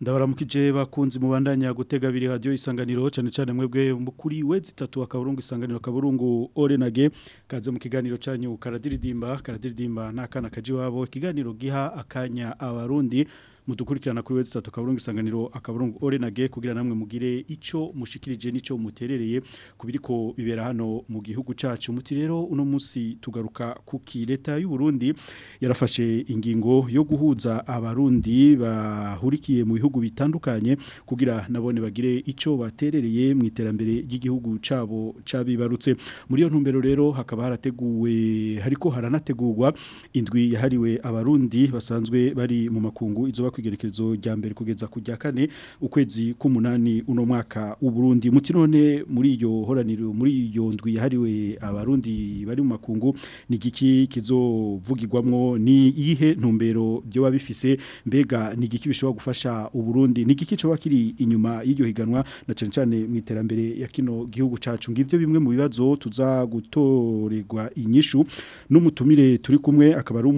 ndabaramukije bakunzi mubandanya gutega biri radio isanganiro cyane cyane mwebwe kuri wezi itatu akaburungu isanganiro akaburungu orenage kaze mu kiganiro cyanyu karadiridimba karadiridimba nakana kaji wabo ikiganiro giha akanya abarundi mudukurikirana kuri website akaburungu isanganiro akaburungu ore nage kugira namwe mugire icyo mushikirije nico muterereye kubiriko bibera hano mu gihugu cacu muti rero uno munsi tugaruka ku kireta y'u Burundi yarafashe ingingo yo guhuza abarundi bahurikiye mu bihugu bitandukanye kugira nabone bagire icyo baterereye mu iterambere ry'igihugu cabo cabibarutse muri yo ntumbero rero hakaba harateguwe hariko haranategurwa indwi yahariwe abarundi basanzwe bari mu makungu izo kwigerekezo rya mbere kugeza kujya rya kane ukwezi k'umunani uno mwaka Burundi mu kinone muri iyo horaniro muri iyo ndwi yahariwe abarundi bari mu makungu ni igiki kizovugirwamo ni iyihe ntumbero byo bifise mbega ni igiki bishobora gufasha uburundi ni igiki cyo kiri inyuma y'iryo higanwa na cyane cyane mu iterambere ya kino gihugu cyacu ngibyo bimwe mu bibazo tuza gutorerwa inyishu n'umutumire turi kumwe akaba ari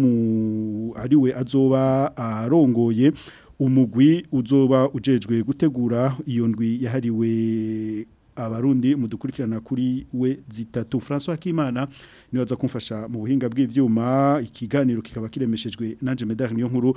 ariwe azoba arongoye yisumbuye umugwi uzoba ujejwe gutegura iyo ndwi yahariwe abarundi mudukurikirana kuri we zitatu François Kimana niwe kumfasha mu buhinga bw'ivyuma ikiganiro kikaba kiremeshejwe nanje medari niyo nkuru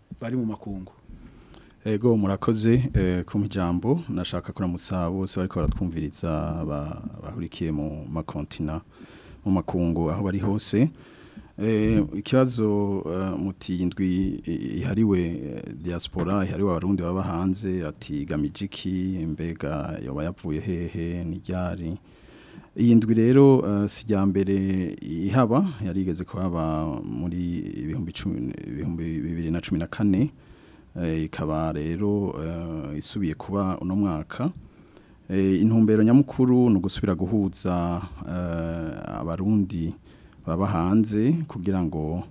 bari mu makungu Ego murakoze eh, ku ijambo nashaka kuramutsa bose bariko baratwumviriza bahurikiye mu makontina mu makungu aho bari hose eh, ikibazo eh, muti indwi ihariwe diaspora ihariwe abarundi baba hanze ati gamije iki mbega yoba yapfuye hehe n'iryari iyi ndwi rero si iya mbere ihaba yarigeze kuhaba muri ibihumbi bibiri na cumi na kane Eh, ikaba rero eh, isubiye kuba uno mwaka eh, intumbero nyamukuru ni ugusubira guhuza abarundi baba hanze kugira ngo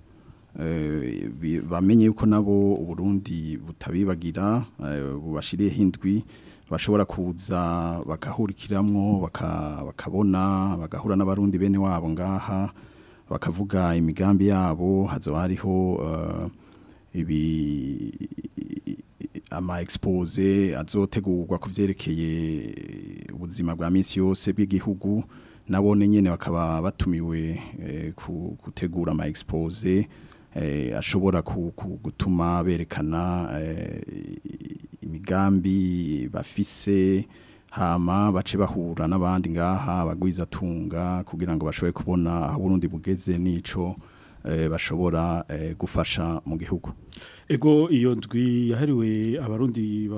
bamenye yuko nabo uburundi butabibagira bubashiriyeho hindwi bashobora kuza bagahurikiramwo bakabona bagahura n'abarundi bene wabo ngaha bakavuga imigambi yabo hazaba hariho ibi ama expose azotegurwa kuvyerekeye ubuzima bwa minsi yose bw'igihugu nabone nyene bakaba batumiwe eh, gutegura ama expose eh, ashobora gutuma berekana eh, imigambi bafise hama bace bahura n'abandi ngaha bagwiza tunga kugira ngo bashobore kubona aho Burundi bugeze nico eh, bashobora gufasha mu gihugu Ego iyo ndwi yahariwe abarundi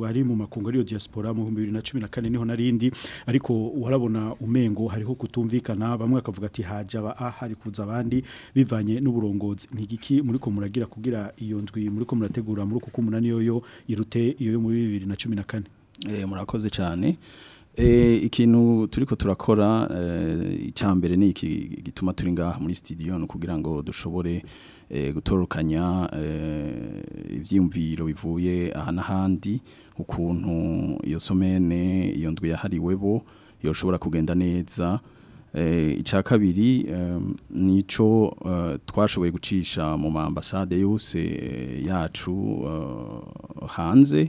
bari mu makungu ariyo diaspora mu 2014 niho narindi ariko warabona umengo hariho kutumvikana bamwe akavuga ati haje aba hari kuza abandi bivanye n'uburongozi ntigiki muri ko muragira kugira iyo ndwi muri ko murategura muri kuko umunani yoyo irute iyo yo muri 2014 eh murakoze cyane eh, ikintu turiko turakora eh, icyambere ni iki gituma turi ngaha muri studio no kugira ngo dushobore Eh, gutorokanya eh, ibyiyumviro bivuye aha n'ahandi ukuntu iyo somene iyo ndwi yahariwe bo yoshobora kugenda neza eh, icya kabiri nicyo twashoboye gucisha mu mambasade yose yacu hanze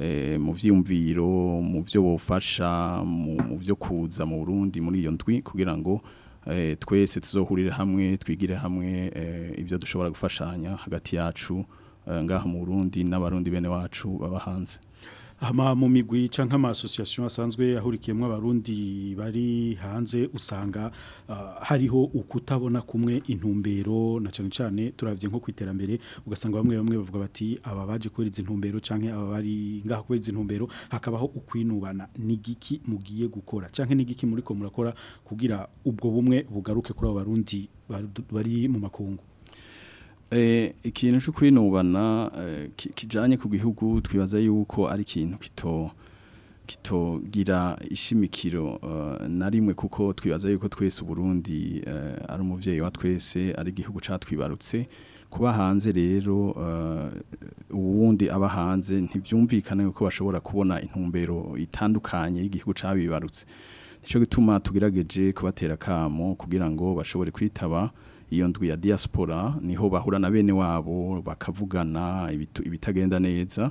eh, mu byiyumviro mu byo bufasha mu byo kuza mu burundi muri iyo ndwi kugira ngo eh, twese tuzohurira hamwe twigire hamwe ibyo dushobora gufashanya hagati yacu ngaha mu burundi n'abarundi bene wacu baba hanze hama mu migwi canke Association asanzwe ahurikiyemo abarundi bari hanze usanga uh, hariho ukutabona kumwe intumbero na cyane cyane turavye nko kwiterambere ugasanga bamwe bamwe bavuga bati aba baje kubera intumbero canke aba bari ngaha kubera intumbero hakabaho ukwinubana nigiki mugiye gukora canke nigiki muri ko murakora kugira ubwo bumwe bugaruke kuri abo barundi bari mu makungu Eh, ikintu cyo kwinubana eh, kijanye ku gihugu twibaza yuko ari ikintu kito kitogira ishimikiro eh, na rimwe kuko twibaza yuko twese Burundi ari umubyeyi wa twese ari igihugu cyatwibarutse kuba hanze rero uwundi aba hanze ntibyumvikane yuko bashobora kubona intumbero itandukanye y'igihugu cyabibarutse nicyo gituma tugerageje kubatera akamo kugira ngo bashobore kwitaba iyo ndwi ya diaspora niho bahura na bene wabo bakavugana ibitagenda neza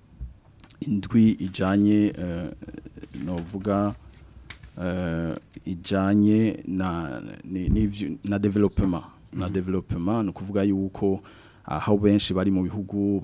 indwi ijyanye novuga Eh, ijyanye na na developema na mhm. developema ni ukuvuga yuko ah, aho benshi bari mu bihugu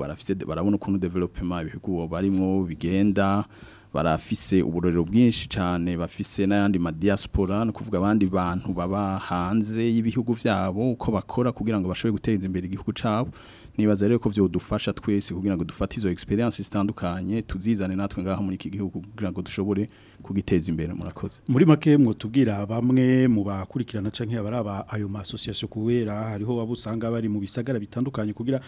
barabona ukuntu developema ibihugu barimo bigenda barafise uburorero bwinshi cyane bafise n'ayandi ma diaspora no kuvuga abandi bantu baba hanze y'ibihugu byabo uko bakora kugira ngo bashobore guteza imbere igihugu cabo nibaza rero ko dufasha twese kugira ngo dufate izo experience zitandukanye tuzizane natwe ngaho muri iki gihugu kugira ngo dushobore kugiteza imbere murakoze muri make mwo tubwira bamwe mu bakurikirana canke abaraba ayo ma association kuwera hariho wabusanga bari mu bisagara bitandukanye kugira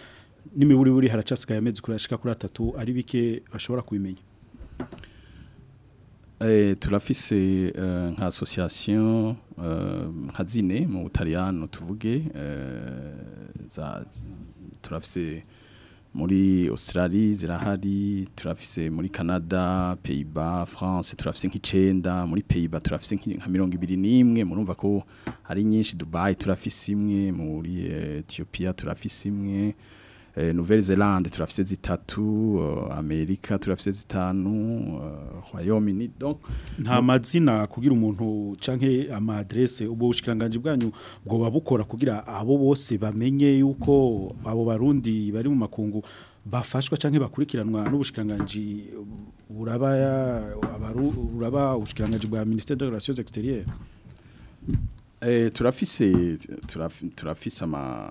n'imiburiburi haracasika ya kurashika kuri atatu ari bike bashobora kubimenya Eh, turafise eh, nka association eh, nka zine mu butaliyano tuvuge turafise muri Australie zirahari turafise muri Canada pays France turafise nk'icenda muri pays turafise nka mirongo ibiri n'imwe murumva ko hari nyinshi Dubai turafise imwe muri Ethiopia turafise imwe Euh, Nouvelle Zelande turafise zitatu euh, Amerika turafise zitanu euh, Royaume-Uni donc nta mazina kugira umuntu canke ama adresse ubwo bushikiranganje bwanyu bwo babukora kugira abo bose bamenye yuko abo barundi bari mu makungu bafashwa canke bakurikiranwa n'ubushikiranganje buraba buraba ubushikiranganje bwa Ministère de Relations Extérieures eh turafise turafise ama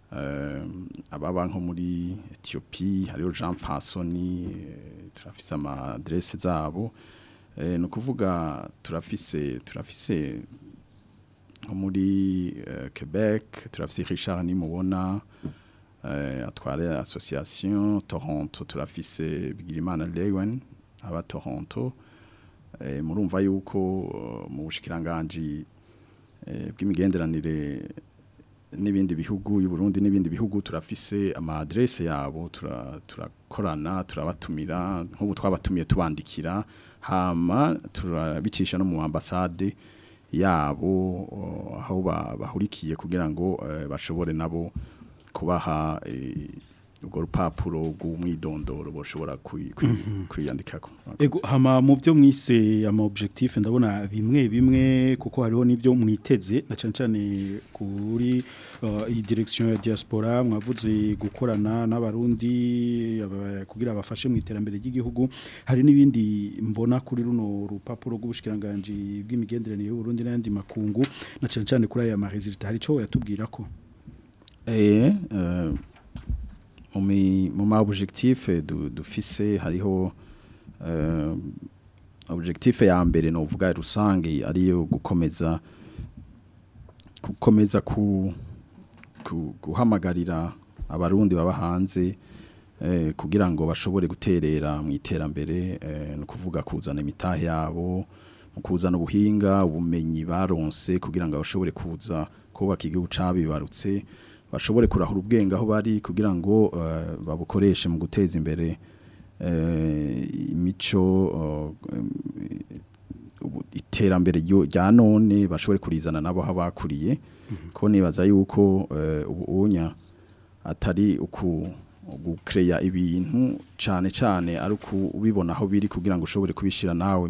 ababa euh, nko muri etiyopi hariho jean pasoni eh, turafise amaderese zabo eh, no kuvuga turafise turafise muri eh, quebec turafise richard nimubona atware association toronto turafise bigirimana lewen aba toronto murumva yuko oh, mu bushikiranganji bw'imigenderanire n'ibindi bihugu y'u Burundi n'ibindi bihugu turafise ama adresse yabo turakorana turabatumira nk'ubu twabatumiye tubandikira hama turabicisha no mu ambassade yabo aho bahurikiye kugira ngo eh, bashobore nabo kubaha eh, urwo rupapuro rw'umwidondoro bashobora mhm. kwiyandikako ego hama mu byo mwise ama objectif ndabona bimwe bimwe kuko hariho n'ibyo mwiteze na cyane cyane kuri uh, direction ya diaspora mwavuze gukorana n'abarundi kugira abafashe mu iterambere ry'igihugu hari n'ibindi mbona kuri runo rupapuro rw'ubushikiranganje bw'imigenderanire y'u Burundi n'andi makungu na cyane cyane kuri aya ma resultat hari cyo yatubwira ko eh uh... mu ma objectif dufise hariho objectif ya mbere no vuga rusange ariyo gukomeza gukomeza ku guhamagarira abarundi baba hanze kugira ngo bashobore guterera mu iterambere no kuvuga kuzana imitahe yabo mu kuzana ubuhinga ubumenyi baronse kugira ngo bashobore kuza kubaka igihugu cabibarutse bashobore kurahura ubwenge aho bari kugira ngo eh, babukoreshe mu guteza imbere eh, imico oh, um, iterambere rya none bashobore kurizana nabo aho bakuriye mhm. ko nibaza yuko eh, ubunya atari uku gukereya ibintu cyane cyane ari ukubibona aho biri kugira ngo ushobore kubishyira nawe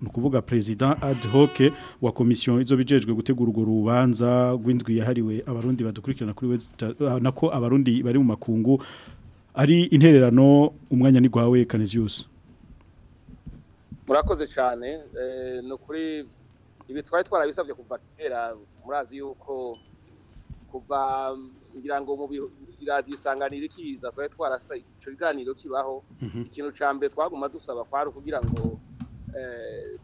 ni ukuvuga ad hoc wa komisiyo izo bijejwe gutegura urwo rubanza rw'indwi yahariwe abarundi badukurikirana kuri we ah, nako abarundi bari mu makungu ari intererano umwanya ni rwawe kaneziyusi murakoze cyane eh, ni ukuri ibi twari twarabisabye kuva kera murazi yuko kuva ngira mu iradiyo isanganiro ikiza twari twarasa icyo biganiro kibaho mhm. ikintu cya mbere twaguma dusaba kwari ukugira ngo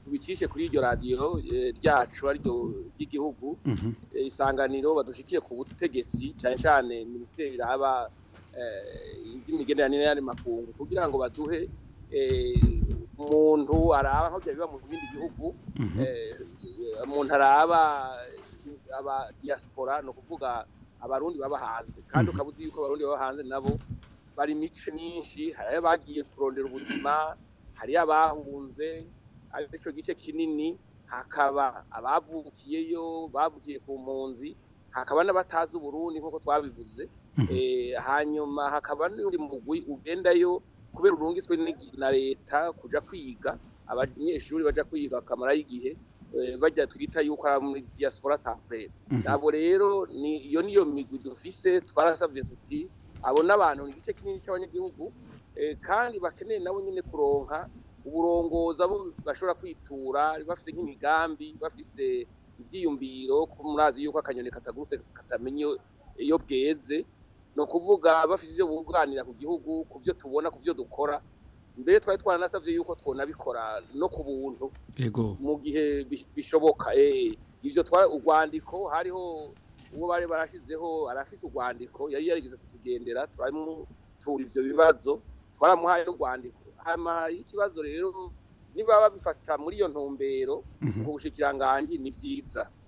tubicishe eh, kuri iryo radiyo eh, ryacu ariryo ry'igihugu mhm. eh, isanganiro badushikiye ku butegetsi cyane cyane minisiteri iraba iby'imigenderanire y'andi makungu kugira ngo baduhe umuntu araba nk'ibyo biba mu bindi bihugu mhm. umuntu araba aba diaspora ni ukuvuga abarundi baba hanze kandi mhm. ukaba uzi yuko abarundi baba hanze nabo bari imico myinshi hari abagiye kurondera ubuzima hari abahunze aricyo gice kinini hakaba abavukiyeyo bavukiye ku munzi hakaba n'abatazi uburundi nk'uko twabivuze mhm. eh, hanyuma hakaba n’uri mugwi ugendayo kubera urungiswe na leta kujya kwiga abanyeshuri bajya kwiga bakamarayo igihe eh, bajya twita yuko ari muri diaspora template mhm. ntabwo rero iyo niyo migwi dufise twarasabye tuti abona abantu ni igice kinini cy'abanyagihugu eh, kandi bakeneye nabo nyine kuronka uburongozi abo bashobora kwitura bafite nk'imigambi bafise ibyiyumviro kuko murazi yuko akanyoni katagurutse katamenya iyo bweze ni ukuvuga bafite ibyo bunganira ku gihugu ku byo tubona ku byo dukora mbere twari twaranasabye yuko twonabikora no ku buntu mu gihe bishoboka eh, ibyo twari urwandiko hariho uwo bari barashyizeho arafise urwandiko yari yarigeze kutugendera turamutura ibyo bibazo twaramuhaye n'urwandiko y'ikibazo rero niba babifata muri iyo ntumbero mhm. ngo ubushikiranganji ni byiza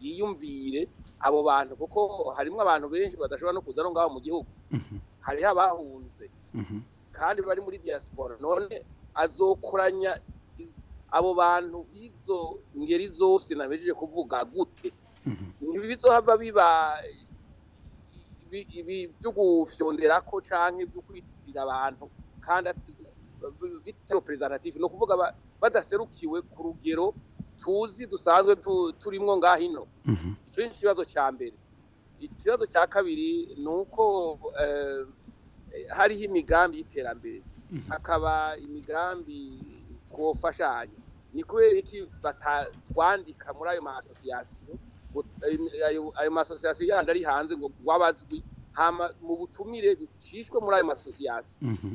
yiyumvire abo bantu kuko harimo abantu benshi badashobora no kuza aho ngaho mu gihugu mhm. hari abahunze mhm. kandi bari muri diaspora none azokoranya abo bantu b'izo ngeri zose nabejeje kuvuga gute ntibizohava mhm. biba byo gufyondera ko cyangwa byo kwitirira abantu kandi bitari representative ni ukuvuga badaserukiwe ku rugero tuzi dusanzwe turimo ngaho ino mhm. ni ikibazo cya mbere ikibazo cya kabiri ni uko eh, hariho imigambi y'iterambere mhm. hakaba imigambi twofashanya ni kubera iki batatwandika muri ayo masosiyasiyo ayo masosiyasiyo yandi ari hanze ngo wabazwi mu butumire ducishwe muri ayo masosiyasiyo mhm.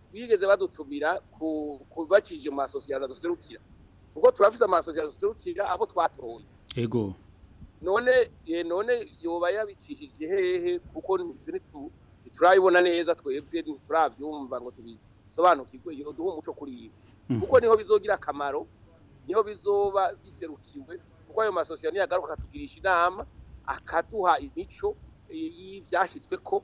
bigeze badutumira ku bakije mu masosiyete aduserukira kuko turavuze amasosiyete dusurukira abo twatoye yego none eh, none yoba yabicishije hehe kuko ntiturabibona neza twebwe ntiturabyumva ngo tubisobanukirwe iyo duha umuco kuri ibi mm. kuko niho bizogira akamaro niho bizoba biserukiwe kuko ayo masosiyete niyagaruka akatugirisha inama akaduha imico eh, y'ibyashyitswe ko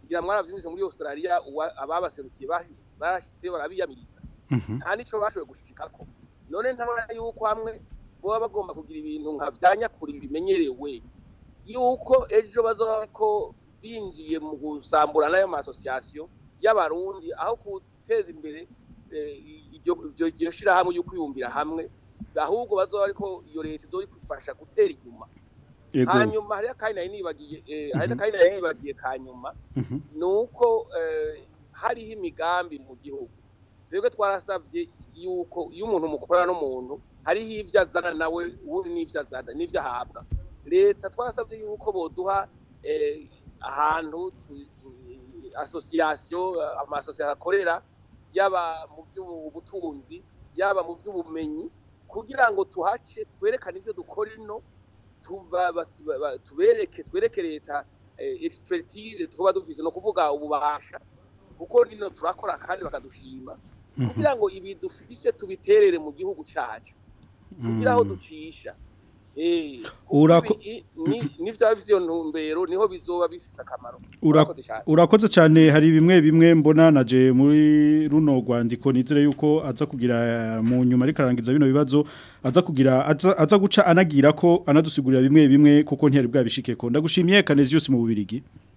kugira mwarabyinjije muri Australia ababaserukiye barashyitse barabiyamiriza mhm. nta nico bashoboye gushikako none ntabona yuko hamwe baba bagomba kugira ibintu nka bya kuri bimenyerewe yuko ejo bazaba ko binjiye mu gusambura n'ayo masosiyasiyo y'abarundi aho guteza imbere eh, iryo shyirahamwe ryo kwiyumvira hamwe ahubwo bazaba ariko iyo leta izori kufasha gutera inyuma hanyuma hariya kandi nari nibagiye eh, mhm. hariya kandi nari nibagiye ka nyuma mhm. ni uko eh, hariho imigambi mu gihugu twebwe twarasabye yuko iyo umuntu mukorana n'umuntu hariho ibyo azana nawe ubundi n'ibyo azana n'ibyo ahabwa leta twasabye yuko boduha eh, ahantu asosiyasiyo eh, amasosiyasiyo akorera yaba mu by'ubutunzi yaba mu by'ubumenyi kugira ngo tuhace twerekane ibyo dukora ino tubereke twereke leta eh, expertise tuba dufite no kuvuga ububasha kuko nino turakora kandi bakadushima mhm. kugira ngo ibi dufise tubiterere mu gihugu cyacu kugira aho ducisha eh, ni bya ntumbero niho bizoba bifite akamaro urakoze cyane hari bimwe bimwe mbona na muri runo rwandiko nizere yuko aza kugira eh, mu nyuma ariko bino bibazo aza kugira aza guca anagira ko anadusigurira bimwe bimwe kuko ntiyari bwabishike ko ndagushimiye kaneziyusi mu bubirigi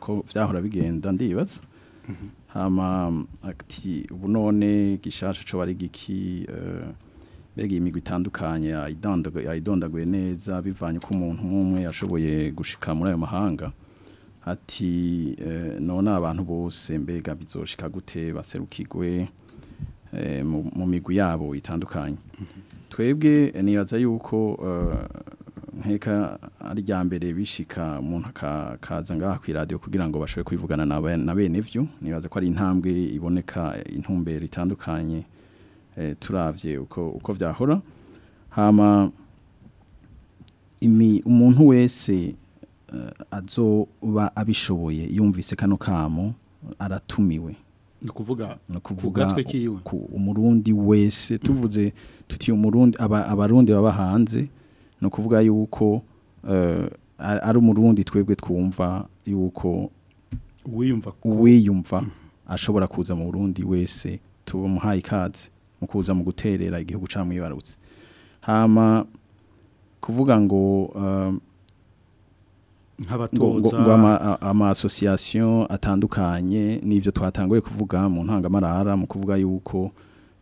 ko byahora bigenda ndibaza mhm. ubu none gishasha cyo bari giki mbega iyi migwi itandukanye yayidondaguye neza bivanye ko umuntu umwe yashoboye gushika muri ayo mahanga ati eh, none abantu bose mbega bizoshika gute baserukirwe eh, mu migwi yabo itandukanye twebwe nibaza yuko eh, nkeka ari rya mbere bishika umuntu akaza ngaha ku radio kugira ngo bashobore kwivugana na bene byo nibaza ko ari intambwe iboneka intumbero itandukanye turabye uko byahora hama umuntu wese Eh, azoba abishoboye yumvise kano kamo aratumiwe ni ukuvuga umurundi wese tuvuze tutiye umurundi abarundi baba hanze ni kuvuga yuko eh, ari umurundi twebwe twumva yuko uwiyumva ashobora kuza mu burundi wese tubumuhaye ikaze mu kuza mu guterera igihugu cyamwibarutse hama kuvuga ngo eh, nk'abatoza amasosiyasiyo atandukanye n'ibyo twatanguye kuvuga mu ntangamarara mu kuvuga yuko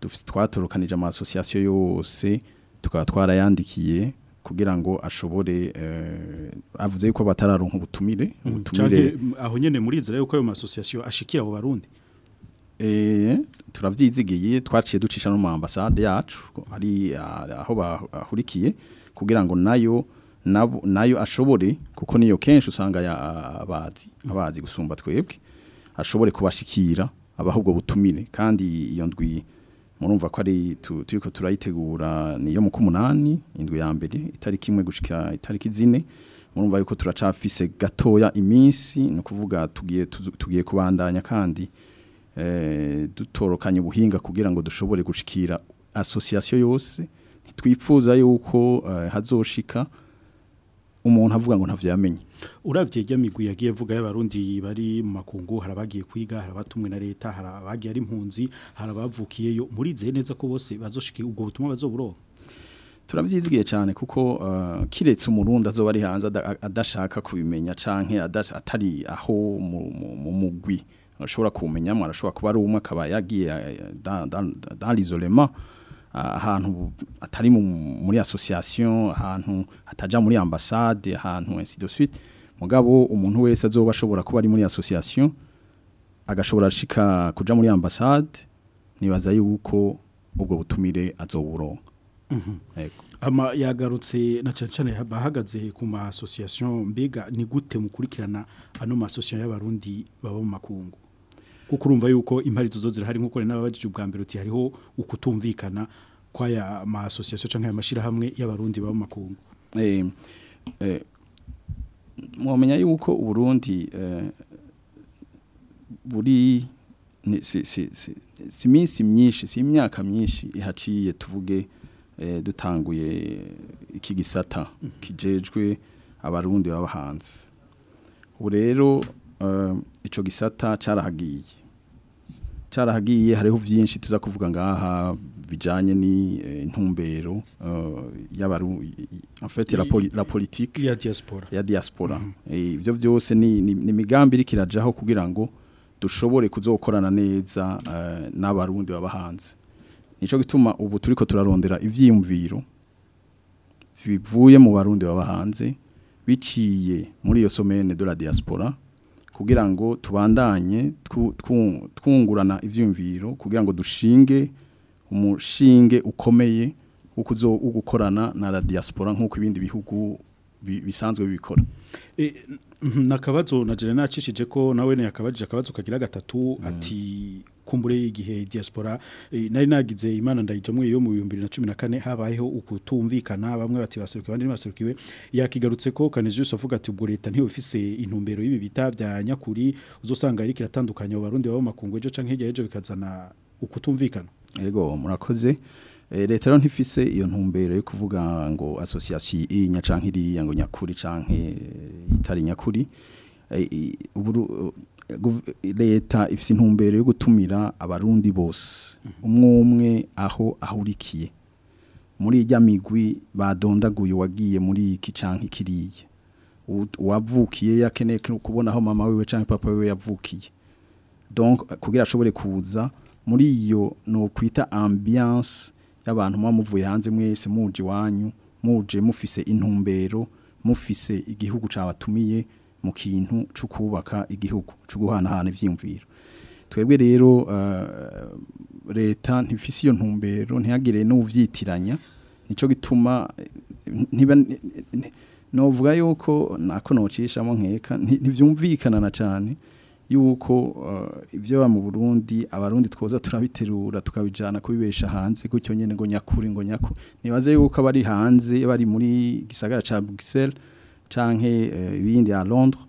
twatorokanije amasosiyasiyo yose tukaba twarayandikiye kugira ngo ashobore eh, avuze yuko batararonka ubutumire mm, ubutumire aho nyene muri izira yuko ayo masosiyasiyo ashikira abo barundi eh twaciye ducisha no mu ambassade yacu ari ah, aho bahurikiye kugira ngo nayo nayo ashobore kuko niyo kenshi usanga abazi abazi gusumba twebwe ashobore kubashikira abaha ubwo kandi iyo ndwi murumva ko ari turi ko turayitegura niyo mu k'umunani indwi ya mbere itariki imwe gushyika itariki zine murumva yuko turacafise gatoya iminsi ni ukuvuga tugiye kubandanya kandi eh, dutorokanye ubuhinga kugira ngo dushobore gushyikira asosiyasiyo yose ntitwifuza yuko eh, hazoshika umuntu avuga ngo ntavyo yamenye uravye rya migwi yagiye vuga y'abarundi bari mu makungu harabagiye kwiga harabatumwe na leta harabagiye ari impunzi harabavukiyeyo murizeye neza ko bose bazoshike ubwo butumwa bazoburonka turabyizigiye cyane kuko uh, kiretse umurundi azoba ari hanze adashaka kubimenya canke atari aho mu mugwi ashobora kumenyamo arashobora kuba ari umwe akaba yagiye uh, dans l'isolement ahantu atari muri association ahantu ataja muri ambassade ahantu ainsi suite mugabo umuntu wese azoba ashobora kuba ari muri association agashobora shika kuja muri ambassade nibaza yuko ubwo butumire azoburonka mm -hmm. yego ama yagarutse na cyane bahagaze ku ma association mbiga ni gute mukurikirana ano ma association y'abarundi baba mu makungu kuko urumva yuko imparizo zo zirahari nk'uko rero n'ababajije ubwa mbere uti hariho ukutumvikana kw'aya ma asosiyasiyo cyangwa aya mashyirahamwe y'abarundi baba mu makungu eh, eh, yuko uburundi eh, buri si iminsi myinshi si imyaka myinshi ihaciye tuvuge dutanguye iki gisata mhm. kijejwe abarundi baba ubu rero Eh, ico gisata cyarahagiye carahagiye hariho byinshi tuza kuvuga ngaha bijyanye n'intumbero eh, eh, la politiki ya diaspora ibyo mm-hmm. byose ni imigambi iri kirajyaho kugira ngo dushobore kuzokorana neza n'abarundi baba hanze gituma ubu turi ko turarondera ibyiyumviro bivuye mu barundi baba biciye muri iyo somene de la diaspora kugira ngo tubandanye twungurana ibyumviro kugira ngo dushinge umushinge ukomeye ukuzo gukorana na radiyasipora nk'uko ibindi bihugu bisanzwe bibikora nakabazo na jenera nacishije ko nawe ni akabazo kagira gatatu ati kumbure igihe diaspora eh, nari nagize imana ndayijamwe yo mu 2014 habayeho ukutumvikana bamwe bati baserukiwe abandi baserukiwe yakigarutse ko Canisius avuga ati ubwo leta ntiyofise intumbero y'ibi bita bya nyakuri uzosanga ari kiratandukanye abarundi babo makungu ejo canke ejo bikazana ukutumvikana yego murakoze eh, leta rero ntifise iyo ntumbero yo kuvuga ngo association inya canke iriya ngo nyakuri canke eh, itari nyakuri leta ifite intumbero yo gutumira abarundi bose mhm. umwe umwe aho ahurikiye muri ijya migwi badondaguye wagiye muri iki cyangwa ikiriya uwavukiye yakeneye kubona aho mama wiwe cyangwa papa wiwe yavukiye kugira ashobore kuza muri iyo ni ukwita ambiyanse y'abantu muba muvuye hanze mwese muje iwanyu muje mufise intumbero mufise igihugu cyabatumiye mu kintu cyo kubaka igihugu cyo guhanahana ibyiyumviro twebwe rero eh, leta ntifisi iyo ntumbero ntihagire n'ubuvyitiranya nico gituma ntiba novuga yuko nako nocishamo nkeka ntivyumvikana na cyane yuko eh, ibyo ba mu Burundi abarundi twoza turabiterura tukabijana kubibesha hanze gutyo nyene ngo nyakuri ngo nyako nibaze yuko bari hanze bari muri gisagara ca Bruxelles canke eh, ibindi ya Londres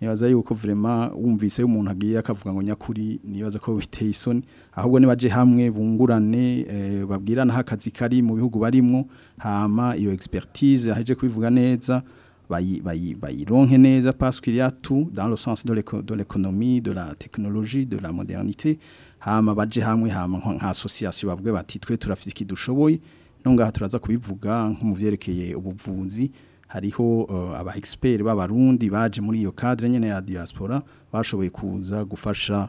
nibaza yuko vraiment wumvise umuntu agiye akavuga ngo nyakuri nibaza ko biteye isoni ahubwo nibaje hamwe bungurane eh, babwirana hakazi kari mu bihugu barimwo hama iyo expertise aje kubivuga neza bayironke neza parce qu'il y a tout dans le sens de l'économie de la technologie de la modernité hama baje hamwe hama nk'association association bavuge bati twe turafite iki dushoboye turaza kubivuga nk'umuvyerekeye ubuvunzi hariho eh, aba expert b'abarundi baje muri iyo cadre nyene ya diaspora bashoboye kuza gufasha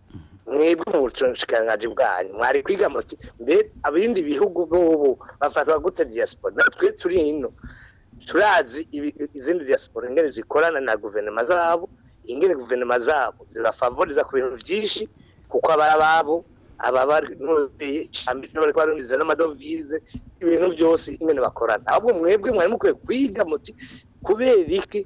mwebwe mu bushikanganje bwanyu mwari kwiga muti mbe abindi bihugu bobo bafata gutse diaspora natwe turi ino turazi izindi diaspora ingene zikorana na guverinoma zabo ingene guverinoma zabo zibafavoriza ku bintu byinshi kuko abari ababo aba baruzuye bari baruzuye n'amadovize ibintu byose nyine bakorana ahubwo mwebwe mwari mukwiye kwiga muti kubera iki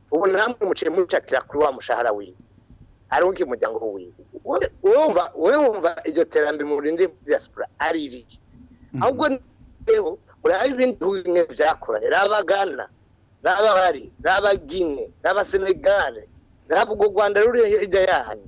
ubu namwe muciye mucakira kuri wa mushahara wiwe arunga umuryango wiwe wumva wumva iryo terambere mu rindi diaspora ari riri ahubwo rero uraha ibindi bihugu bimwe byakoranye n'abagana n'abahari n'abagine n'abasenegare ntabwo urwo rwanda ruri hirya yanyu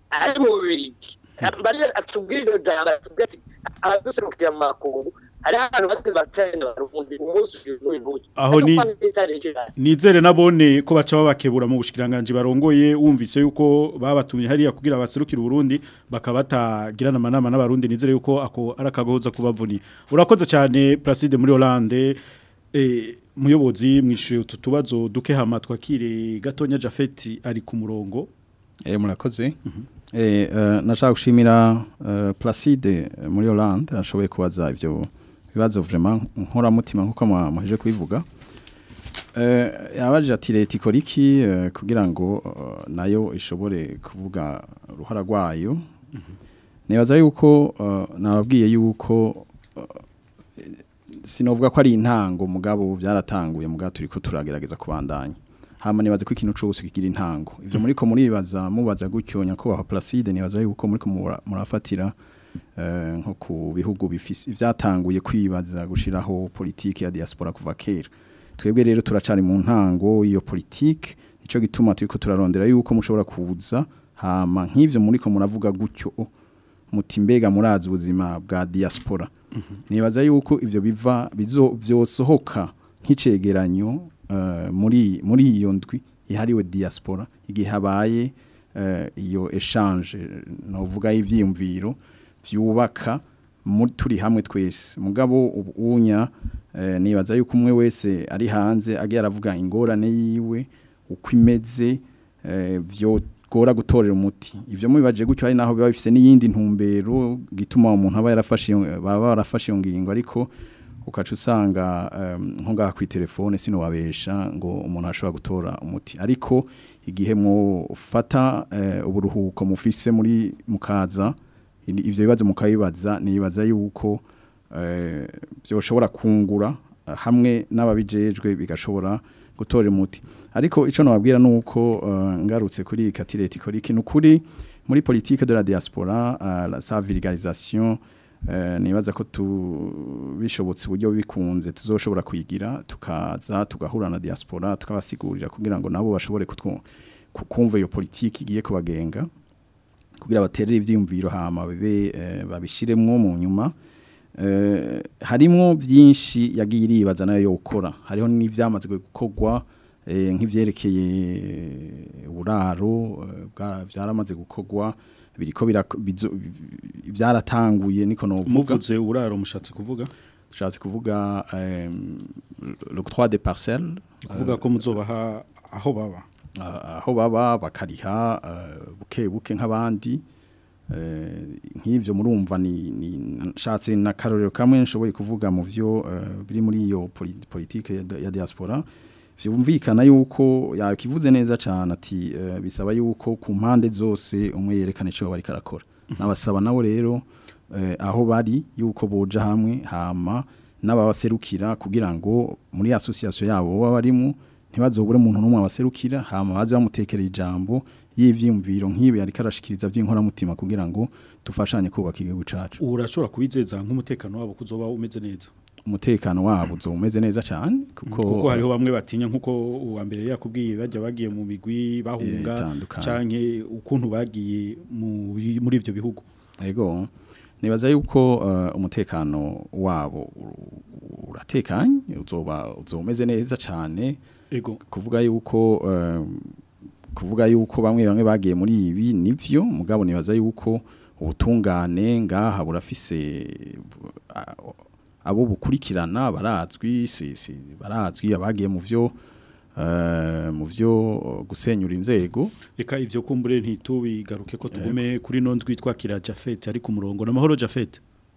ari mu bubirigi mbariya atubwira iryo jambo atubwira ati hari ahantu aho nizere nabone ko baca babakebura mu bushikiranganje barongoye wumvise yuko babatumye hariya kugira baserukire Burundi bakabatagirana amanama n'abarundi nizere yuko ako arakagoza kubavuni urakoze cyane Placide muri Hollande umuyobozi eh, muyobozi mwishuye utu tubazo duke hama twakire gatonya Jafeti ari ku murongo eh murakoze mm -hmm. eh nashaka gushimira eh, Placide muri Hollande ashoboye kubaza ivyo ibibazo vraiment mutima nkuko muhije kubivuga eh, yabajije ati leta ikora eh, kugira ngo eh, nayo ishobore kuvuga uruhara rwayo nibaza yuko nababwiye yuko sinovuga ko ari intango mugabo byaratanguye mugabo turi turagerageza kubandanya hama nibaza ko ikintu cyose kigira intango ivyo muri ko muri muribaza mubaza gutyo nyakubahwa Placide nibaza yuko muri ko murafatira mura Eh, nko ku bihugu byatanguye kwibaza gushiraho politiki ya diaspora kuva kera twebwe rero turacari mu ntango iyo politiki nicyo gituma turi turarondera yuko mushobora kuza hama nk'ibyo muri ko muravuga gutyo muti mbega murazi ubuzima bwa diaspora mhm. nibaza yuko ibyo biva byosohoka nk'icegeranyo eh, muri muri iyo ndwi ihariwe diaspora igihe habaye eh, iyo eshanje navuga ivyiyumviro vyubaka turi hamwe twese mugabo ubunya eh, nibaza yuko umwe wese ari hanze agiye aravuga ingorane yiwe uko imeze byogora eh, gutorera umuti ibyo mubibaje gutyo ari naho biba bifite n'iyindi ntumbero gituma umuntu aba yarafashe baba barafashe iyo ngingo ariko ukaca usanga nko ngaha ku telefone sinubabesha ngo umuntu ashobora gutora umuti ariko igihe mufata eh, uburuhuko mufise muri mukaza ivyo bibazo mukabibaza nibaza yuko byoshobora eh, kungura eh, hamwe n'ababijejwe bigashobora gutora umuti ariko icyo nababwira ni uko eh, ngarutse kuri katireti koriki n’ukuri muri politiki de la diaspora sa virigalizasiyo nibaza ko bishobotse uburyo bikunze tuzoshobora kuyigira tukaza tugahura na diaspora tukabasigurira kugira ngo nabo bashobore kumva iyo politiki igiye kubagenga kugira baterere ibyiyumviro hama bibe eh, babishiremwo mu nyuma eh, harimo byinshi yagiye iribaza nayo yokora gukora hariho n'ibyamaze gukorwa eh, nk'ibyerekeye uburaro byaramaze gukorwa biriko byaratanguye niko novuga muvuze uburaro mushatse kuvuga mushatse kuvuga le 3 de parcelles kuvuga ko muzobaha aho baba Ah, aho baba bakariha ah, buke buke nk'abandi eh, nk'ibyo murumva ni nshatse na karorero kamwe nshoboye kuvuga mu byo eh, biri muri iyo politiki ya diaspora byumvikana yuko yakivuze neza cyane ati eh, bisaba yuko ku mpande zose umwe yerekana icyo bari karakora nabasaba nabo rero aho bari yuko boja hamwe hama n'ababaserukira kugira ngo muri asosiyasiyo yabo baba barimo ntibazobure umuntu n'umwe abaserukira hama baze bamutekera ijambo y'ivyimviro nk'ibi ariko arashikiriza vy'inkora mutima kugira ngo dufashanye kubaka igihugu cacu urashobora kubizeza nk'umutekano wabo kuzoba umeze neza umutekano wabo uzo umeze neza cyane kuko mm, kuko hariho bamwe batinya nkuko uwa mbere yakubwiye bajya bagiye mu bigwi bahunga eh, canke ukuntu bagiye muri ibyo bihugu yego nibaza yuko eh, umutekano wabo uratekanye uzoba uzomeze neza cyane kuvuga yuko eh, kuvuga yuko bamwe bamwe bagiye muri ibi nivyo mugabo nibaza yuko ubutungane ngaha burafise eh, abo bukurikirana barazwi si si barazwi abagiye mu byo eh, mu byo gusenyura inzego reka ibyo kumbure ntitubigaruke ko tugume kuri no nzwi twakira Jafet ari ku murongo na mahoro Jafet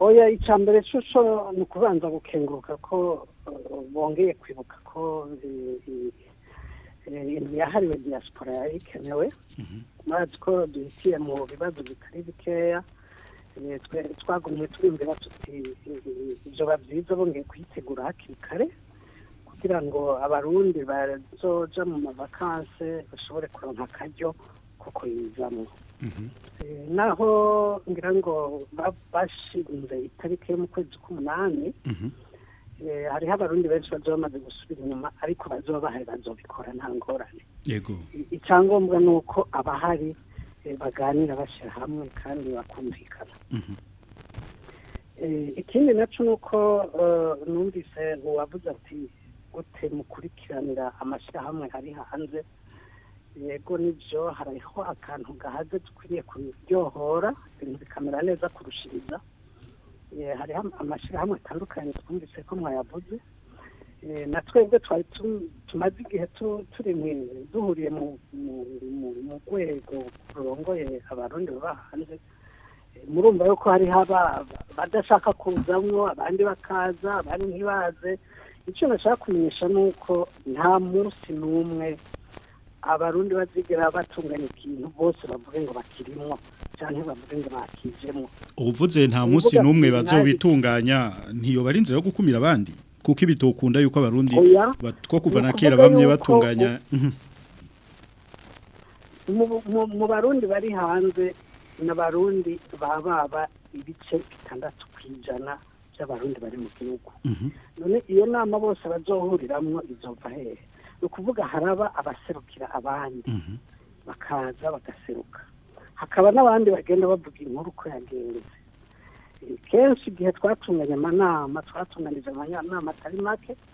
oya icya mbere cy'uco ni gukenguruka ko eh, bongeye kwibuka ko inzu eh, yahariwe diaspora yari ikenewe murazi mhm. ko duhitiye mu bibazo bitari bikeya eh, twagumye turimbira tuti ibyo babyiza bongeye kuyitegura hakiri kare kugira ngo abarundi bazoja mu mavakanse bashobore kuronka akaryo ko kuyizamo mhm. eh, naho ngira ngo bashinze itariki yo mu kwezi k'umunani mhm. Eh, hariho abarundi benshi bazo bamaze gusubira inyuma ariko bazoba bahari bazobikora nta ngorane yego icyangombwa ni uko abahari eh, baganira bashyira hamwe kandi bakumvikana mhm. eh, ikindi nacyo ni uko numvise uwavuze ati gute mukurikiranira amashyirahamwe ari hanze yego nibyo hariho akantu gahaze dukwiriye kuryohora ibintu bikamera neza kurushiriza Eh, hariho amashyirahamwe atandukanye twumvise ko mwayavuze eh, na twebwe twari tumaze igihe turi duhuriye mu rwego rurongoye abarundi baba hanze eh, murumva yuko hari haba badashaka kuzamwo abandi bakaza abandi ntibaze icyo bashaka kumenyesha ni uko nta munsi n'umwe abarundi bazigera batunganya ikintu bose bavuge ngo bakirimwo cyane bavuge ngo bakijemo ubuvuze nta munsi n'umwe bazobitunganya ntiyoba ari inzira yo gukumira abandi kuko ibitokunda yuko abarundi two kuva na kera bamwe batunganya mhm. mu barundi bari hanze n'abarundi baba ibice bitandatu ku ijana by'abarundi bari mu gihugu mhm. none iyo nama bose bazohuriramo izo hehe ni ukuvuga haraba abaserukira abandi mhm. bakaza bagaseruka hakaba n'abandi bagenda bavuga inkuru uko yagenze kenshi igihe twatunganya amanama twatunganije amanama atari make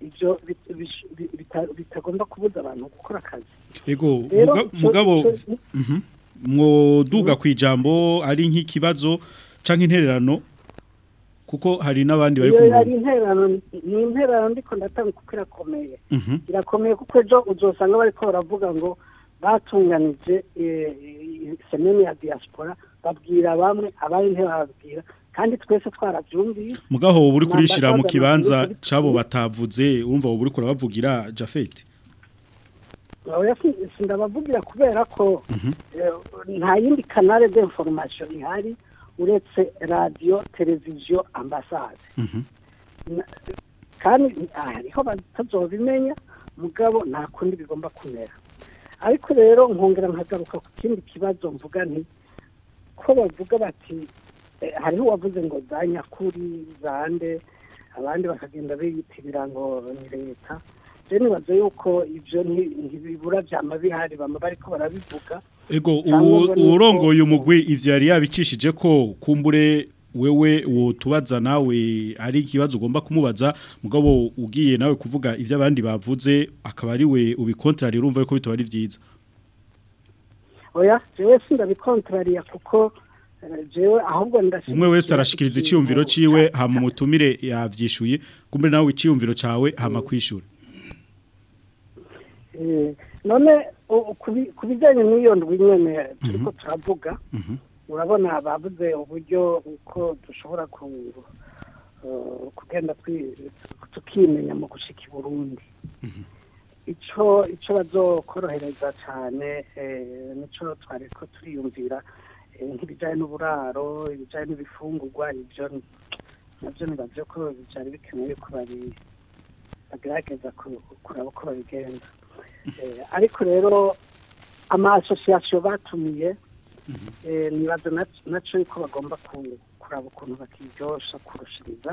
ibyo bitagomba kubuza abantu gukora akazi mugabo mhm, mwoduga ku ijambo ari nk'ikibazo cyangwa intererano kuko hari n'abandi bari kumwe ni intererano ndiko ndatanga kuko irakomeye mhm. irakomeye kuko ejo uzasanga bari ko baravuga ngo batunganije eh, eh, semeni ya diaspora babwira bamwe abandi ntibababwira kandi twese twarabyumviye mugaho uba uri kurishira mu kibanza cabo batavuze wumva uba uri kurabavugira jafete ndabavugira kubera ko mhm. eh, nta yindi kanale de information ihari uretse radio televiziyo ambasade mhm. kandi ah, hariho batazobimenya mugabo nta kundi bigomba kumera ariko rero nkongera nkagaruka ku kindi kibazo mvuga nti ko bavuga bati Eh, hariho uwavuze ngo za nyakuri za abandi bakagenda biyitirira ngo ni leta rero nibaza yuko ibyo ntibibura byaba bihari baba bariko barabivuga ego uwurongoye umugwi ibyo yari yabicishije ko kumbure wewe wotubaza nawe ari ikibazo ugomba kumubaza mugabo ugiye nawe kuvuga ibyo abandi bavuze akaba ari we ubikontrari urumva yuko bitaba ari byiza oya jewe sindabikontariya kuko ahubwo umwe wese arashikiriza icyumviro cyiwe hama umutumire yabyishyuye kumbe nawe icyumviro cyawe hama kwishyura eh, none ku bijyanye n'iyo ndwi nyine mhm. turiko turavuga mhm. urabona babuze uburyo uko dushobora ku kugenda tukimenya mu gushika i burundi mhm. icyo icyo bazokorohereza cyane eh, nicyo twari ko turiyumvira nk'ibijyanye n'uburaro ibijyanye n'ibifungurwa ibyo nabyo nibabyo ko byari bikenewe ko bagerageza kureba uko babigenza eh, ariko rero amasosiyasiyo batumiye mhm. eh, nibaza nacyo yuko bagomba kuraba ukuntu bakiryosha kurushiriza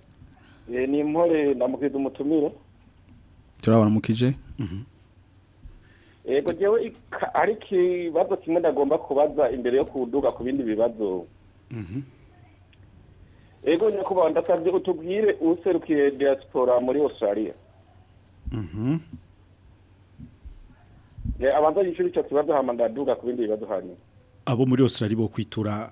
eh, ni impore ndamukije umutumire turabona mukije mhm. yego eh, ngewe hari ikibazo kimwe ndagomba kubaza imbere yo kuduga ku bindi bibazo yego mhm. nyakubahwa ndasabye utubwire userukiye diaspora muri australia mhm. eh, abanza yishyura icyo kibazo hama ndaduga ku bindi bibazo hanyuma abo muri australia bo kwitura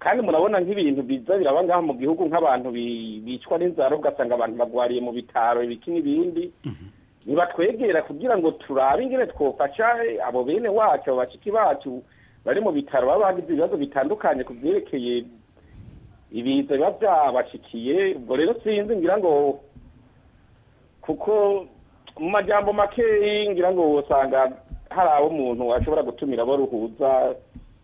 kandi murabona nk'ibintu bizabira ngaha mu gihugu nk'abantu bicwa n'inzara ugasanga abantu bagwariye mu bitaro ibiki n'ibindi ntibatwegera kugira ngo turabe ingene twofasha abo bene wacu abo baciki bacu bari mu bitaro baba bagize ibibazo bitandukanye ku byerekeye ibiza biba byabashikiye ubwo rero sinzi ngira ngo kuko mu majyambo makeyi ngira ngo usanga hari abo umuntu ashobora gutumira baruhuza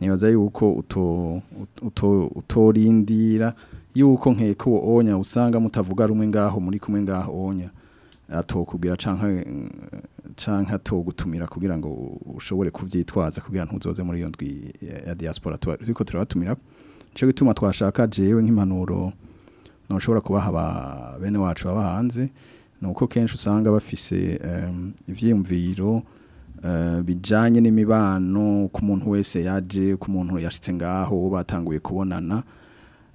nibaza yuko uto utorindira uto yuko nkeko onya usanga mutavuga rumwe ngaho muri kumwe ngaho onya atokubwira canka canka togutumira kugira ngo ushobore kuvyitwaza kugira ntuzoze muri iyo ya diaspora turiko turabatumira nico gituma twashaka jewe nk'impanuro noshobora kubaha bene wacu baba nuko kenshi usanga bafise um, ivyiyumviro eh, bijanye n'imibano ku muntu wese yaje ku muntu yashitse ngaho batanguye kubonana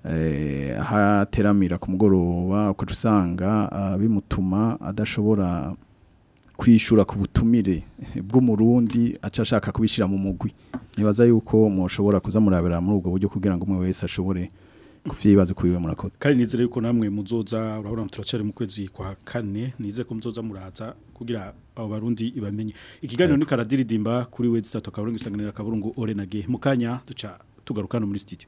Eh, aho ateramira ku mugoroba ukajya usanga ah, bimutuma adashobora kwishyura ku butumire bw'umurundi aca ashaka kubishyira mu mugwi nibaza yuko mushobora kuzamurabira muri ubwo buryo kugira ngo umwe wese ashobore kuvyibaza kubiwe murakoze kandi nizere yuko namwe muzoza urabona turacyari mu kwezi kwa kane nize ko muzoza muraza kugira abo barundi ibamenye ikiganiro ni karadiridimba kuri we zitatu kaburungu isanganira kaburungu orenage mukanya duca tugarukana muri studio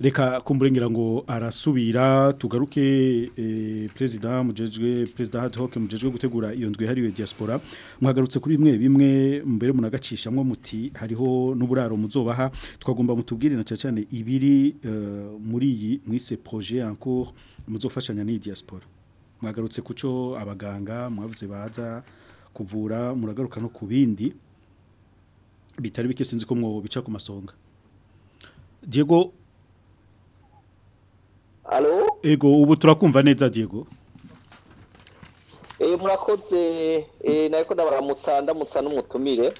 reka kumburengira ngo arasubira tugaruke eh, perezida mujejwe perezida hadi hoke mujejwe gutegura iyo nzu yahariwe diaspora mwagarutse kuri bimwe bimwe mbere munagacishamo muti hariho n'uburaro muzobaha twagomba mutubwire na cyane ibiri eh, muri iyi mwise projet encore muzofashanya ni diaspora mwagarutse kuco abaganga mwavuze baza kuvura muragaruka no ku bindi bitari bike sinzi ko bica ku masonga Diego ego ubu turakumva neza Diego eee eh, murakoze eh, nako ndabaramutsa ndamutsa n'umutumire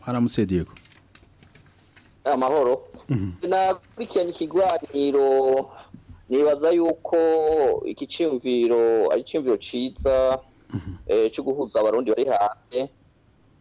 haramutse Diego amahoro ah, mhm. nakurikiranye ikiganiro nibaza yuko iki cyumviro ari icyumviro cyiza mhm. eh, cyo guhuza abarundi bari hanze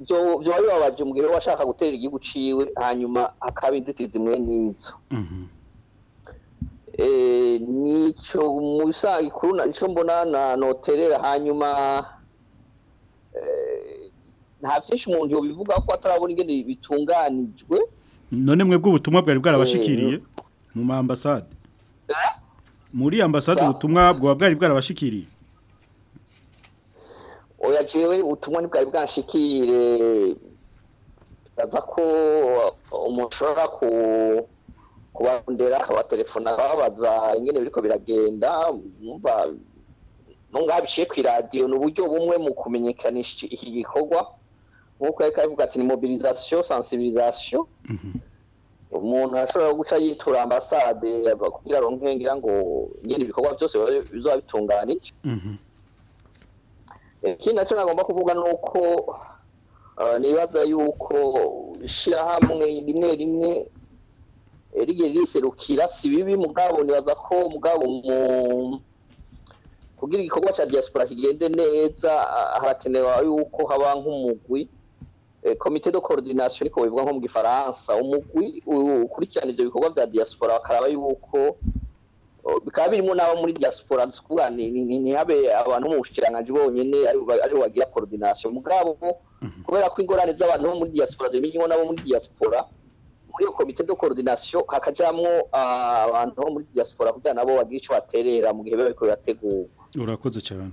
byo byo bibabaje umugero washaka gutera igihugu ciwe hanyuma akaba inzitizi mwe nizo eh nico musa ikuru nico mbona na noterera hanyuma nta byinshi umuntu yobivuga ko atarabona ingene bitunganijwe none mwe ubutumwa bwari bwarabashikiriye mu ma eh? muri ambasade ubutumwa bwa bwari bwarabashikiriye oya jewe ubutumwa ntibwari bwashikire baza ko umuntu ushobora kubarondera akabatelefona bababaza ingene biriko biragenda numva nungabishiye ku iradiyo ni uburyo bumwe mu kumenyekanisha iki gikorwa nk'uko yari ati ni mobilisation sensibilisation mhm. umuntu ashobora guca yitura ambasade kugira ngo ngira ngo nyine ibikorwa byose bizaba bitunganije mhm. ikindi nacyo nagomba kuvuga ni uko uh, nibaza yuko ishyirahamwe rimwe rimwe eh, rigiye riserukira si bibi mugabo nibaza ko mugabo mu kugira igikorwa cya diaspora kigende neza ah, harakenewe yuko haba nk'umugwi komite eh, do korodinasiyo ariko bivuga nko mu gifaransa umugwi ukurikirana ibyo bikorwa bya diaspora bakaraba yuko bikaba birimo n'abo muri diaspora dusukura ntihabe abantu mu bushikiranganji bonyine aribo bagira korodinasiyo mugabo mhm. kubera ko ingorane z'abantu bo muri diaspora zimenywa nabo muri diaspora muri iyo komite do korodinasiyo hakajamwo abantu bo muri diaspora kugira nabo bagira icyo baterera mu gihe bariko birategurwa urakoze cyane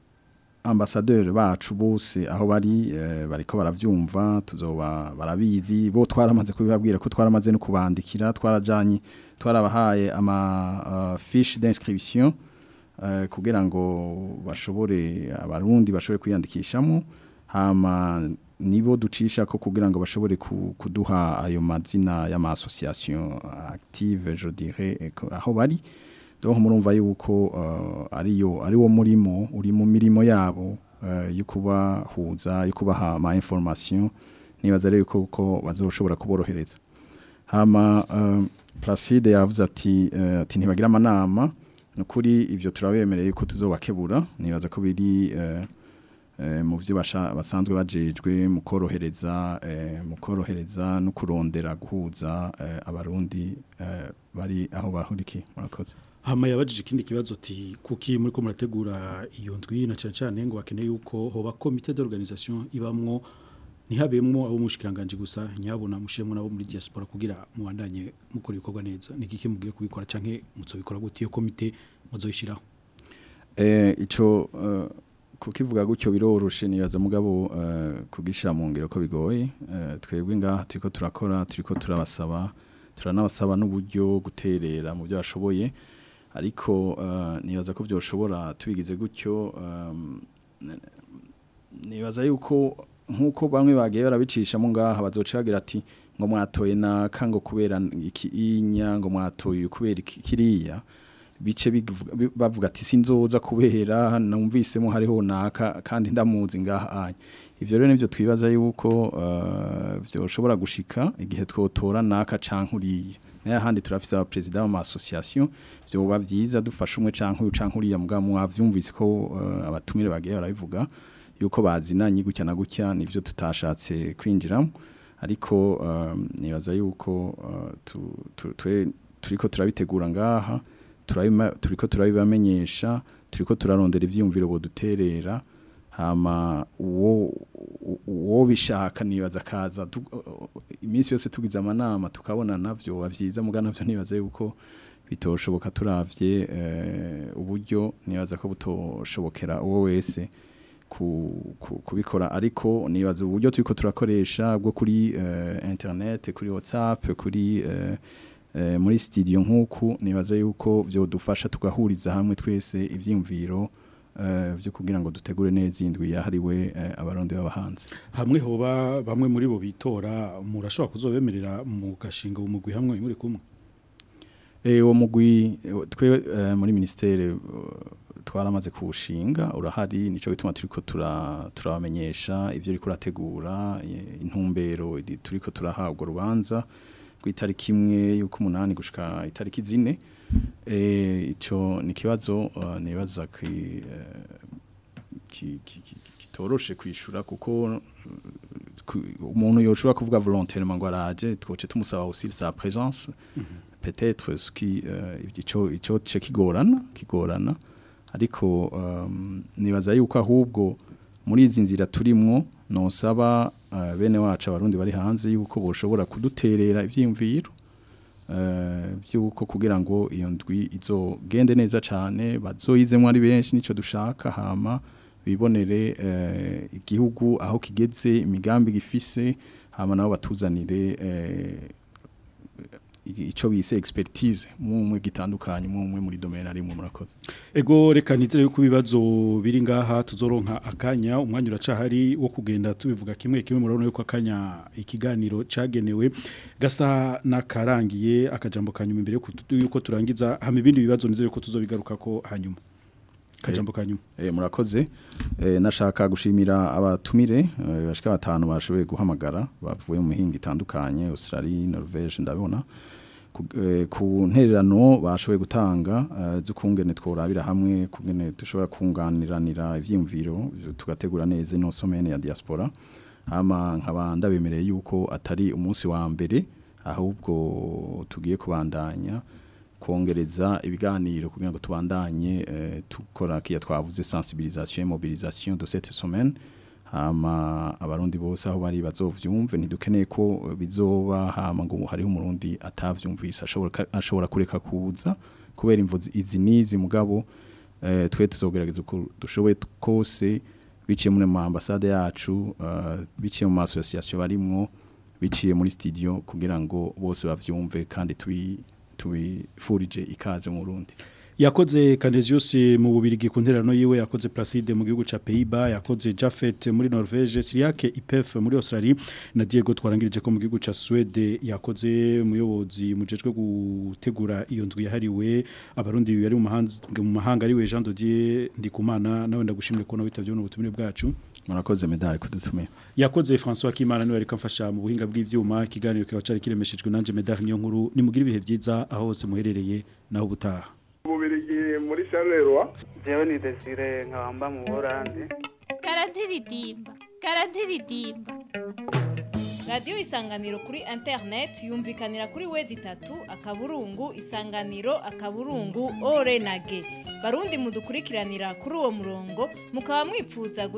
Ambassadeur bacu bose aho bari eh, bariko baravyumva tuzoba barabizi bo twaramaze kubibabwira ko twaramaze no kubandikira twarajanye twarabahaye ama uh, fiche d'inscription kugira ngo bashobore abarundi bashobore kwiyandikishamo hama nibo ducisha ko kugira ngo bashobore kuduha ayo mazina y'ama association active je dirais aho bari donc murumva yuko euh, ariyo ari wo murimo uri mu mirimo yabo euh, yo kubahuza yo kubaha ama information nibaza rero yuko bazoshobora kuborohereza hama euh, Placide yavuze ati ati ntibagira amanama nukuri ivyo turabemereye ko tuzobakebura nibaza ko biri uh, Eh, mu byo basanzwe bajejwe mu korohereza eh, mu korohereza no kurondera guhuza eh, abarundi bari aho bahurikiye murakoze hama yabajije ikindi kibazo ati kuki muri ko murategura iyo ndwi na cyane cyane ngo bakeneye yuko hoba komite d'organisation ibamwo ntihabemwo abo mushikiranganje gusa nyabona mushemwe nabo muri diaspora kugira muwandanye mukora ibikorwa neza nigike mugiye kubikora canke mutso bikora gutiye komite muzoyishiraho eh ico uh... kukivuga gutyo biroroshye, nibaza mugabo eh, kugishyira mu ngiro ko bigoye eh, twebwe ngaha turi turakora turi turabasaba turanabasaba n'uburyo guterera mu byo bashoboye ariko eh, nibaza ko byoshobora tubigize gutyo nibaza yuko nk'uko bamwe bagiye barabicishamo ngaha bazocagira ati ngo mwatoye na kango kubera iki inya ngo mwatoye kubera kiriya bice bavuga ati sinzoza kubera numvisemo hariho naka kandi ndamuzi ngaha ivyo rero nivyo twibaza yuko uh, gushika igihe twotora naka cankuriye n'ahandi turafise aba president wa association byoba byiza dufasha umwe cankuyu cankuriye mugabo mwavyumvise ko uh, abatumire bagiye barabivuga yuko bazinanye gutya na gutya nivyo tutashatse kwinjiramo ariko um, nibaza yuko uh, tu, tu, tu, turiko turabitegura ngaha turiko turabibamenyesha turiko turarondera ivyiyumviro duterera hama uwo uwo bishaka nibaza kaza iminsi yose tugize amanama tukabona navyo wavyiza muga navyo nibaza yuko bitoshoboka turavye eh, uburyo nibaza ko butoshobokera uwo wese kubikora ariko nibaza uburyo ko turakoresha bwo kuri eh, internet kuri whatsapp kuri uh, Eh, muri sitidiyo nk'uku nibaza yuko byo dufasha tugahuriza hamwe twese ibyiyumviro byo eh, kugira ngo dutegure neza indwi yahariwe eh, abarundi b'abahanzi hamwe hoba bamwe muri bo bitora murashobora kuzobemerera mu gashinga umugwi hamwe muri kumwe uwo mugwi twe muri minisiteri twaramaze kuwushinga urahari nicyo bituma turiko turabamenyesha ibyo uri kurategura intumbero turi ko turahabwa urubanza ku itariki imwe y'uko umunani gushyika itariki zine eh, icyo ni ikibazo uh, nibaza eh, kitoroshe kwishyura kuko uh, umuntu yoshobora kuvuga volontairement ngo araje twoce tumusaba aussi sa présence mhm. peut-être ce qui euh, ico ico ce kigorana kigorana ariko um, nibaza yuko ahubwo muri izi nzira turimwo nosaba Eh, bene wacu abarundi bari hanze yuko boshobora kuduterera ibyiyumviro by'uko eh, kugira ngo iyo ndwi izogende neza cyane bazoyizemo ari benshi nicyo dushaka hama bibonere eh, igihugu aho kigeze imigambi gifise hama nabo batuzanire icyo bise expertise mumwe gitandukanye mumwe muri domaine arimo murakoze ego reka yo yuko ibibazo biri ngaha tuzoronka akanya umwanya uracahari wo kugenda tubivuga kimwe kimwe murabona yuko akanya ikiganiro cagenewe gasa nakarangiye akajambo kanyuma imbere yuko turangiza hama ibindi bibazo nizere yuko tuzobigaruka ko hanyuma kajambo kanyuma eh, eh murakoze eh nashaka gushimira abatumire eh, bashika batanu bashoboye guhamagara bavuye mu mihinga itandukanye Australia Norvege ndabona Eh, ku ntererano bashoboye gutanga eh, z'ukungene tworabira hamwe kungene dushobora kunganiranira ivyimviro tugategura neza no somene ya diaspora ama nkabanda bemereye yuko atari umunsi wa mbere ahubwo tugiye kubandanya kongereza ibiganiro kugira ngo tubandanye eh, tukora kiya twavuze sensibilisation mobilisation de cette semaine hama abarundi bose aho bari bazovyumve ntidukeneye ko bizoba hama ngo hari umurundi atavyumvise ashobora ashobora kureka kuza kubera imvuzi izi nizi mugabo eh, twe tuzogerageza ko dushoboye kose biciye muri ma ambassade yacu uh, biciye mu association barimwo biciye muri studio kugira ngo bose bavyumve kandi twi tubifurije ikaze mu Burundi yakoze Canesius mu bubirigi ku nterano yiwe yakoze Placide mu gihugu ca Pays-Bas yakoze Jafet muri Norvège Siriake IPF muri Australia na Diego twarangirije ko mu gihugu ca Swede yakoze muyobozi mujejwe gutegura iyo nzu yahariwe abarundi yari mu mahanga ari we Jean Dodier Ndikumana nawe ndagushimire ko nawitavye n'ubutumire bwacu murakoze medali kudutumira yakoze François Kimana niwe ariko amfasha mu buhinga bw'ivyuma kiganiro kikaba cari kiremeshejwe nanje medali nyo nkuru nimugire ibihe byiza aho hose muherereye naho ubutaha ububirigi muri shanerwa njyewe ni desire nkabamba mu burande karadiridimba karadiridimba radiyo isanganiro kuri interineti yumvikanira kuri wezi itatu akaburungu isanganiro akaburungu ore na barundi mudukurikiranira kuri uwo murongo mukaba mwipfuza